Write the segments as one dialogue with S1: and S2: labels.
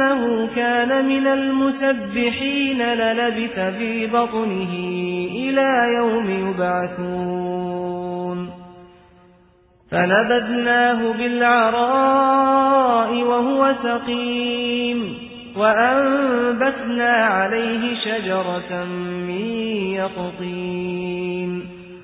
S1: أنه كان من المسبحين للبث في بطنه إلى يوم يبعثون فنبذناه بالعراء وهو سقيم وأنبتنا عليه شجرة من يقطين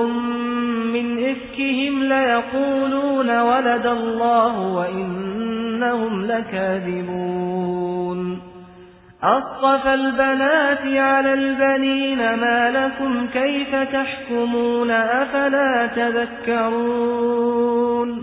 S1: إنهم من إفكهم ليقولون ولد الله وإنهم لكاذبون. أصطف البنات على البنين ما لكم كيف تحكمون أفلا تذكرون؟